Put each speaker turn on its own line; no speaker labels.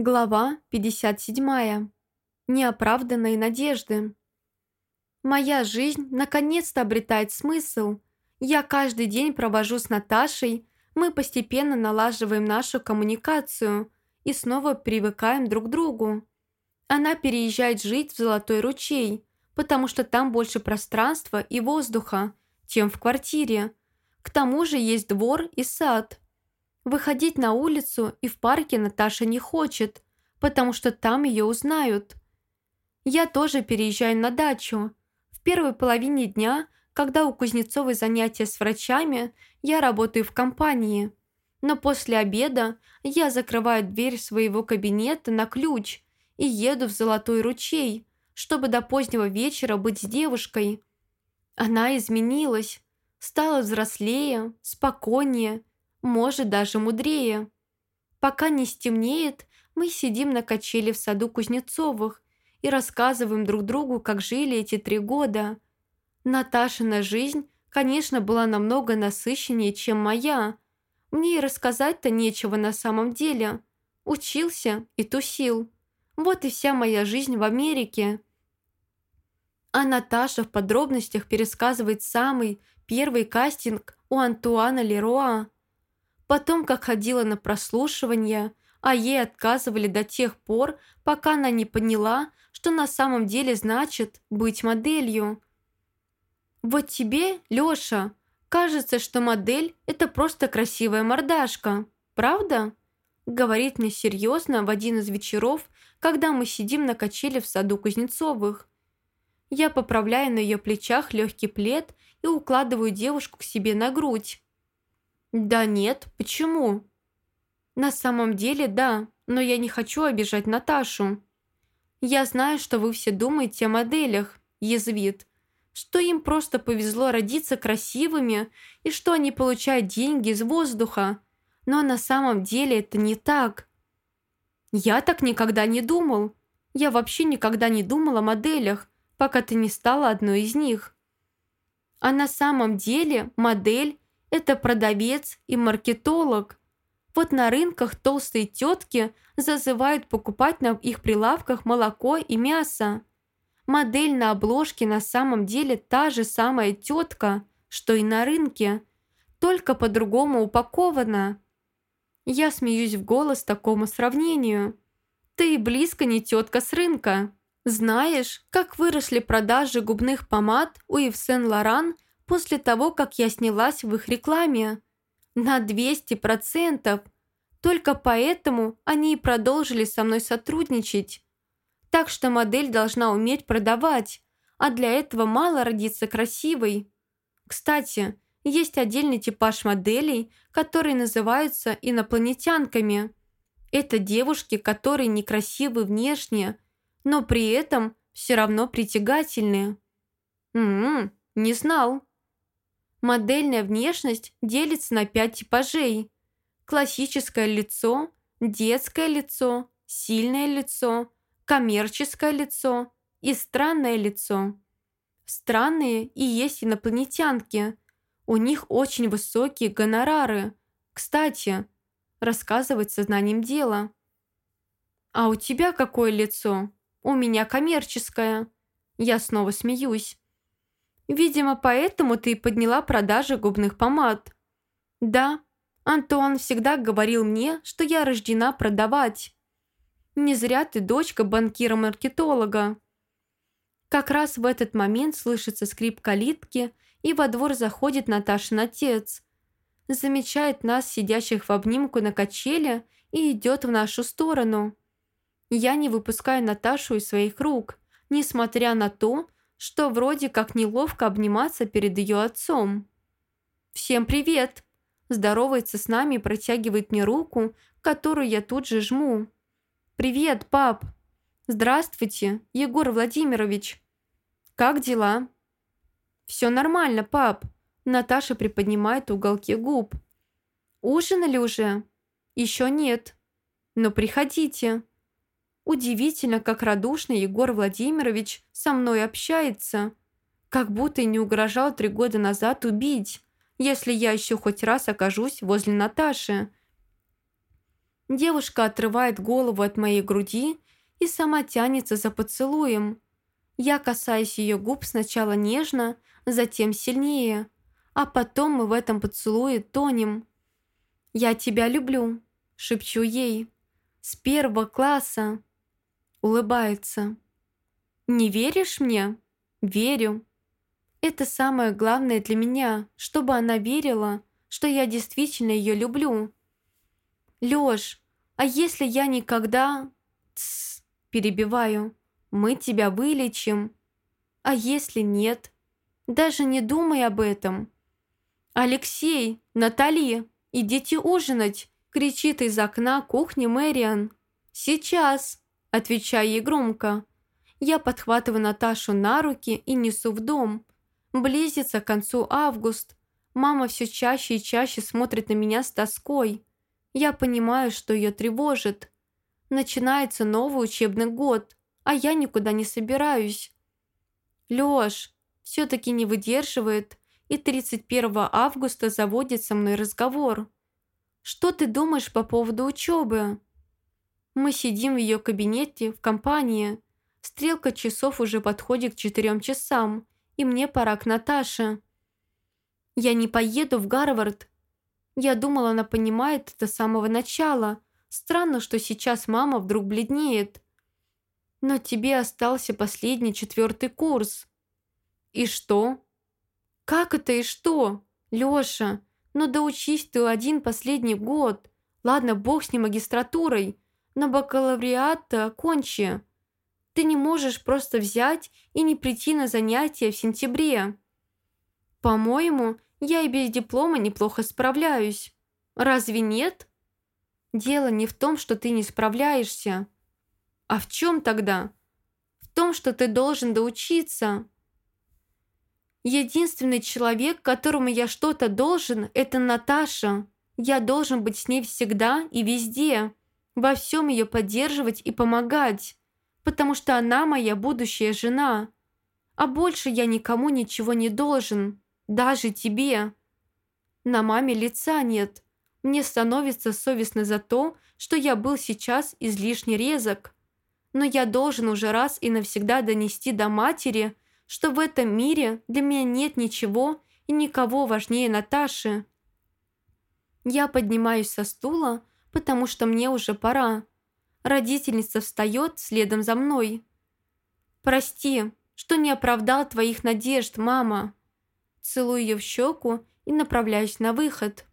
Глава 57. Неоправданные надежды. Моя жизнь наконец-то обретает смысл. Я каждый день провожу с Наташей, мы постепенно налаживаем нашу коммуникацию и снова привыкаем друг к другу. Она переезжает жить в Золотой ручей, потому что там больше пространства и воздуха, чем в квартире. К тому же есть двор и сад – Выходить на улицу и в парке Наташа не хочет, потому что там ее узнают. Я тоже переезжаю на дачу. В первой половине дня, когда у Кузнецовой занятия с врачами, я работаю в компании. Но после обеда я закрываю дверь своего кабинета на ключ и еду в Золотой ручей, чтобы до позднего вечера быть с девушкой. Она изменилась, стала взрослее, спокойнее, может, даже мудрее. Пока не стемнеет, мы сидим на качели в саду Кузнецовых и рассказываем друг другу, как жили эти три года. Наташина жизнь, конечно, была намного насыщеннее, чем моя. Мне и рассказать-то нечего на самом деле. Учился и тусил. Вот и вся моя жизнь в Америке. А Наташа в подробностях пересказывает самый первый кастинг у Антуана Леруа. Потом, как ходила на прослушивание, а ей отказывали до тех пор, пока она не поняла, что на самом деле значит быть моделью. «Вот тебе, Лёша, кажется, что модель – это просто красивая мордашка, правда?» Говорит мне серьезно в один из вечеров, когда мы сидим на качеле в саду Кузнецовых. Я поправляю на ее плечах легкий плед и укладываю девушку к себе на грудь. «Да нет, почему?» «На самом деле, да, но я не хочу обижать Наташу. Я знаю, что вы все думаете о моделях», – язвит, «что им просто повезло родиться красивыми и что они получают деньги из воздуха. Но на самом деле это не так». «Я так никогда не думал. Я вообще никогда не думал о моделях, пока ты не стала одной из них». А на самом деле модель это продавец и маркетолог. Вот на рынках толстые тетки зазывают покупать на их прилавках молоко и мясо. Модель на обложке на самом деле та же самая тетка, что и на рынке, только по-другому упакована. Я смеюсь в голос такому сравнению. Ты близко не тетка с рынка. Знаешь, как выросли продажи губных помад у Ив Сен-Лоран – после того, как я снялась в их рекламе. На 200%. Только поэтому они и продолжили со мной сотрудничать. Так что модель должна уметь продавать, а для этого мало родиться красивой. Кстати, есть отдельный типаж моделей, которые называются инопланетянками. Это девушки, которые некрасивы внешне, но при этом все равно притягательные. Ммм, не знал. Модельная внешность делится на пять типажей. Классическое лицо, детское лицо, сильное лицо, коммерческое лицо и странное лицо. Странные и есть инопланетянки. У них очень высокие гонорары. Кстати, рассказывать сознанием дела. «А у тебя какое лицо?» «У меня коммерческое». Я снова смеюсь. Видимо, поэтому ты подняла продажи губных помад. Да, Антуан всегда говорил мне, что я рождена продавать. Не зря ты дочка банкира-маркетолога. Как раз в этот момент слышится скрип калитки, и во двор заходит Наташин отец. Замечает нас, сидящих в обнимку на качеле, и идет в нашу сторону. Я не выпускаю Наташу из своих рук, несмотря на то, что вроде как неловко обниматься перед ее отцом. «Всем привет!» Здоровается с нами и протягивает мне руку, которую я тут же жму. «Привет, пап!» «Здравствуйте, Егор Владимирович!» «Как дела?» «Все нормально, пап!» Наташа приподнимает уголки губ. «Ужинали уже?» «Еще нет». «Но приходите!» Удивительно, как радушно Егор Владимирович со мной общается. Как будто и не угрожал три года назад убить, если я еще хоть раз окажусь возле Наташи. Девушка отрывает голову от моей груди и сама тянется за поцелуем. Я касаюсь ее губ сначала нежно, затем сильнее, а потом мы в этом поцелуе тонем. «Я тебя люблю», — шепчу ей. «С первого класса». Улыбается. «Не веришь мне?» «Верю». Это самое главное для меня, чтобы она верила, что я действительно ее люблю. «Лёш, а если я никогда...» «Тссс», перебиваю. «Мы тебя вылечим». «А если нет?» «Даже не думай об этом». «Алексей, Натали, идите ужинать!» кричит из окна кухни Мэриан. «Сейчас!» – отвечаю ей громко. Я подхватываю Наташу на руки и несу в дом. Близится к концу август. Мама все чаще и чаще смотрит на меня с тоской. Я понимаю, что ее тревожит. Начинается новый учебный год, а я никуда не собираюсь. Лёш все-таки не выдерживает и 31 августа заводит со мной разговор. «Что ты думаешь по поводу учебы?» Мы сидим в ее кабинете в компании. Стрелка часов уже подходит к четырем часам, и мне пора к Наташе. Я не поеду в Гарвард. Я думала, она понимает это с самого начала. Странно, что сейчас мама вдруг бледнеет. Но тебе остался последний четвертый курс. И что? Как это и что? Лёша, ну доучись ты один последний год. Ладно, бог с ней магистратурой. Но бакалавриат-то окончи. Ты не можешь просто взять и не прийти на занятия в сентябре. По-моему, я и без диплома неплохо справляюсь. Разве нет? Дело не в том, что ты не справляешься. А в чем тогда? В том, что ты должен доучиться. Единственный человек, которому я что-то должен, это Наташа. Я должен быть с ней всегда и везде. Во всем ее поддерживать и помогать. Потому что она моя будущая жена. А больше я никому ничего не должен. Даже тебе. На маме лица нет. Мне становится совестно за то, что я был сейчас излишне резок. Но я должен уже раз и навсегда донести до матери, что в этом мире для меня нет ничего и никого важнее Наташи. Я поднимаюсь со стула, потому что мне уже пора. Родительница встает следом за мной. «Прости, что не оправдал твоих надежд, мама». Целую ее в щеку и направляюсь на выход.